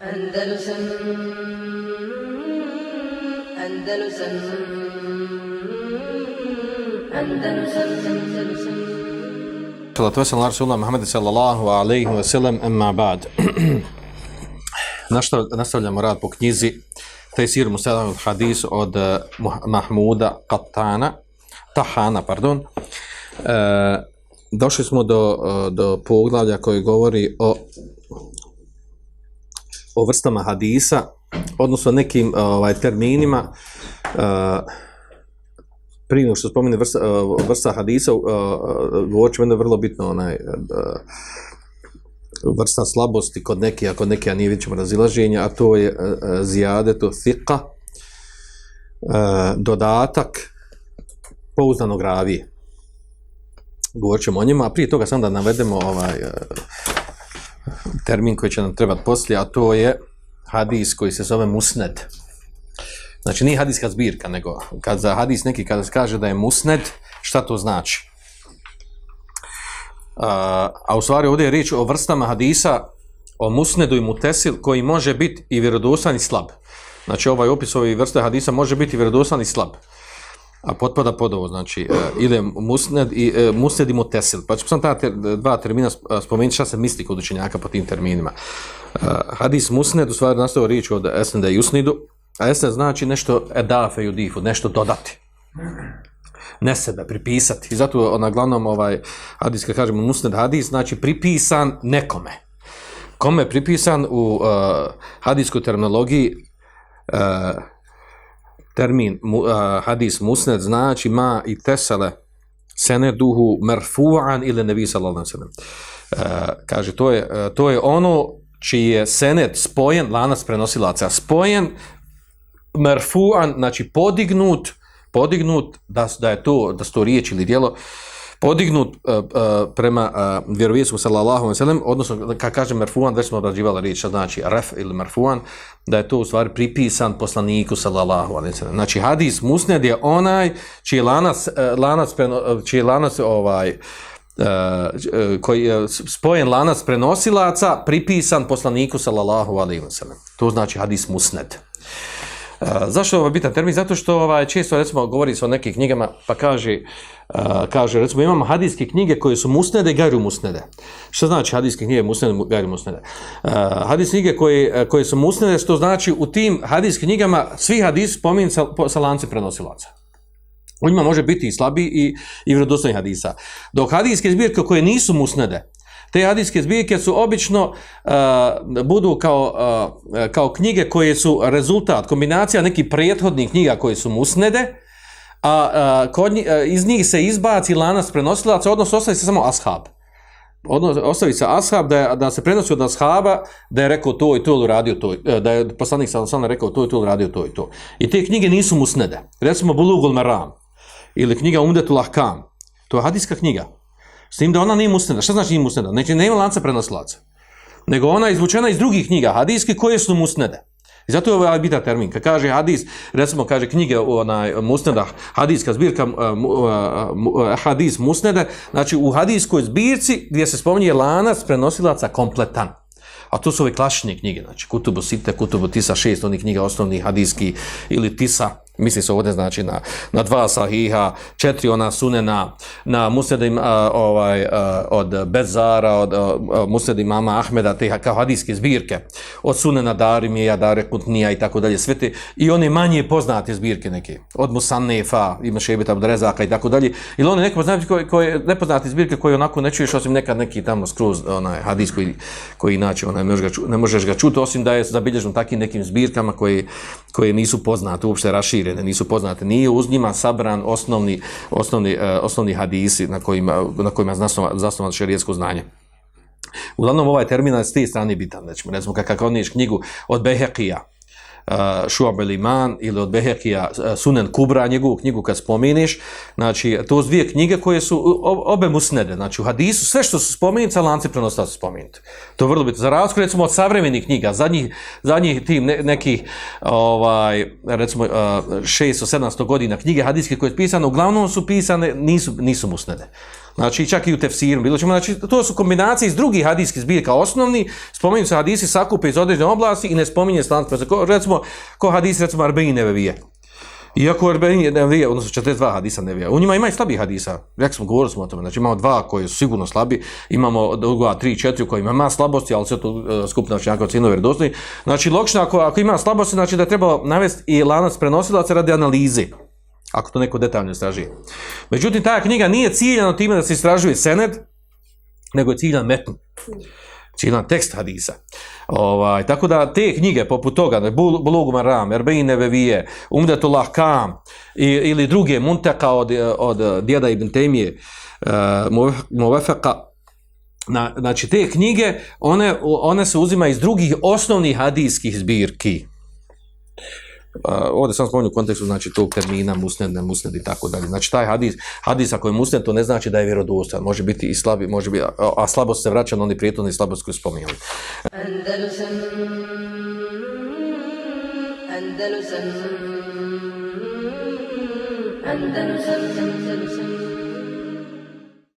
Andalusam Andalusam Andalusam Andalusam Salatu wasalam Rasulullah Muhammad sallallahu alaihi wa sallam amma ba'd. Nastavljamo rad po knjizi Tejsir Musalam hadis od uh, Mahmuda Qattana, Tahana, pardon. E, došli smo do, eh, do poglavlja koji govori o o vrstama hadisa, odnosno nekim ovaj terminima uh, prije nego što spomene vrsta, uh, vrsta hadisa, uh, uh, govorit ćemo jedno vrlo bitno, onaj, uh, vrsta slabosti kod neke, a kod neke, a nije vidjet ćemo razilaženja, a to je uh, zijadetu thika, uh, dodatak pouzdanog ravije. Govorit ćemo o njima, a prije toga sam da navedemo ovaj uh, termin koji će nam trebati poslije, a to je hadis koji se zove musned. Znači nije hadiska zbirka, nego kad za hadis neki kada se kaže da je musned, šta to znači? A, a u stvari ovdje je riječ o vrstama hadisa, o musnedu i mutesil koji može biti i vjerodostan i slab. Znači ovaj opis ove vrste hadisa može biti vjerodostan i slab. A potpada pod ovo, znači uh, ide musned i, uh, musned i mutesil. Pa ću sam ta ter, dva termina e, spomenuti šta se misli kod učenjaka po tim terminima. Uh, hadis musned u stvari nastao riječ od esneda i usnidu, a esned znači nešto edafe i udifu, nešto dodati ne sebe, pripisati. I zato na glavnom ovaj hadis, kad kažemo musned hadis, znači pripisan nekome. Kome je pripisan u uh, hadijskoj terminologiji uh, termin mu, uh, hadis musned znači ma i tesele seneduhu merfu'an ili nevi sallallahu alejhi ve sellem. Kaže to je uh, to je ono čiji je senet spojen lanac prenosilaca spojen merfu'an znači podignut podignut da da je to da sto riječ ili djelo uh, uh, prema e, uh, vjerovijesku sallallahu alejhi ve sellem odnosno kad kažem merfuan već smo obrađivali riječ znači ref ili merfuan da je to u stvari pripisan poslaniku sallallahu alejhi ve sellem. Znači hadis musned je onaj čiji je lanac uh, lanac preno, čiji je lanac ovaj Uh, koji je spojen lanac prenosilaca pripisan poslaniku sallallahu alejhi ve sellem. To znači hadis musned. Uh, zašto je ovaj bitan termin? Zato što ovaj, često recimo govori se o nekih knjigama pa kaže, uh, kaže recimo imamo hadijske knjige koje su musnede i gajru musnede. Što znači hadijske knjige musnede i gajru musnede? Uh, hadijske knjige koje, koje su musnede, što znači u tim hadijskim knjigama svi hadis spominje sa, sa lance prenosilaca. U njima može biti i slabi i, i vjerodostojni hadisa. Dok hadijske zbirke koje nisu musnede, Te hadijske zbirke su obično uh, budu kao, uh, kao knjige koje su rezultat, kombinacija nekih prethodnih knjiga koje su musnede, a a kod, uh, iz njih se izbaci lanac prenosilaca, odnosno ostavi se samo ashab. Odnosno, ostavi se ashab da, je, da se prenosi od ashaba da je rekao to i to ili radio to, e, da je poslanik sam sam rekao to i to ili radio to i to. I te knjige nisu musnede. Recimo Bulugul Maram ili knjiga Umdetul Ahkam. To je hadijska knjiga. S tim da ona nije musneda. Šta znači nije musneda? Znači nema lanca prenosilaca. Nego ona je izvučena iz drugih knjiga, hadijske, koje su musnede. I zato je ovaj bitan termin. Kad kaže hadis, recimo kaže knjige onaj musneda, hadijska zbirka hadis musnede, znači u hadijskoj zbirci gdje se spominje lanac prenosilaca kompletan. A to su ove klasične knjige, znači Kutubu Site, Kutubu Tisa, 6, onih knjiga osnovnih hadijski ili Tisa, misli se ovdje znači na, na dva sahiha, četiri ona sunena, na musnedim a, ovaj, a, od Bezara, od uh, musnedim mama Ahmeda, te kao hadijske zbirke, od sunena Darimija, Dare Kutnija i tako dalje, sve te, i one manje poznate zbirke neke, od Musannefa, ima Šebeta Abdrezaka i tako dalje, ili one neke poznate, koje, koje, nepoznate zbirke koje onako ne čuješ, osim nekad neki tamo skroz onaj hadis koji, koji inače onaj, ne, možeš ga, ču, ne možeš ga čuti, osim da je zabilježen takim nekim zbirkama koje, koje nisu poznate, uopšte raširene ili nisu poznate. Nije uz njima sabran osnovni, osnovni, uh, osnovni hadisi na kojima, na kojima zasnovano zasnovan šerijetsko znanje. Uglavnom, ovaj termin je s te strane bitan. Znači, recimo, kako odniješ knjigu od Behekija, Šuab el Iman ili od Behekija uh, Sunen Kubra, njegovu knjigu kad spomeniš, znači, to su dvije knjige koje su obe musnede, znači u hadisu, sve što su spomenuti, sa lanci prenosta su spomenuti. To je vrlo bitno. Za razliku, recimo, od savremenih knjiga, zadnjih, zadnjih tim ne, nekih, ovaj, recimo, uh, 600-700 godina knjige hadijske koje je pisane, uglavnom su pisane, nisu, nisu musnede. Znači, čak i u tefsiru, bilo ćemo, znači, to su kombinacije iz drugih hadijskih zbirka osnovni, spominju se hadisi sakupe iz određene oblasti i ne spominje slant, ko, recimo, ko hadis, recimo, Arbein Nevevije. Iako Arbein Nevevije, odnosno 42 hadisa Nevevije, u njima ima i slabih hadisa, rekli smo, govorili smo o tome, znači imamo dva koji su sigurno slabi, imamo druga, tri, četiri koji ima slabosti, ali sve to uh, skupina učenjaka od sinove. Znači, logično, ako, ako ima slabosti, znači da treba navesti i lanac prenosilaca radi analize ako to neko detaljno istražuje. Međutim, ta knjiga nije ciljena time da se istražuje sened, nego je ciljan metn. Znači, Ciljan tekst hadisa. Ovaj, tako da te knjige poput toga, Bulugu Maram, Erbein Vevije, Umdetul Ahkam ili druge Munteka od, od djeda Ibn Temije, eh, uh, Movefeka, na, znači te knjige, one, one se uzima iz drugih osnovnih hadijskih zbirki. Uh, ovdje sam spomenuo u kontekstu znači tog termina musned, ne musned i tako dalje. Znači taj hadis, hadis ako je musned, to ne znači da je vjerodostan. Može biti i slabi, može biti, a, a slabost se vraća na oni prijetovni slabost koju spomenuli. Andalusam Andalusam Andalusam Andalusam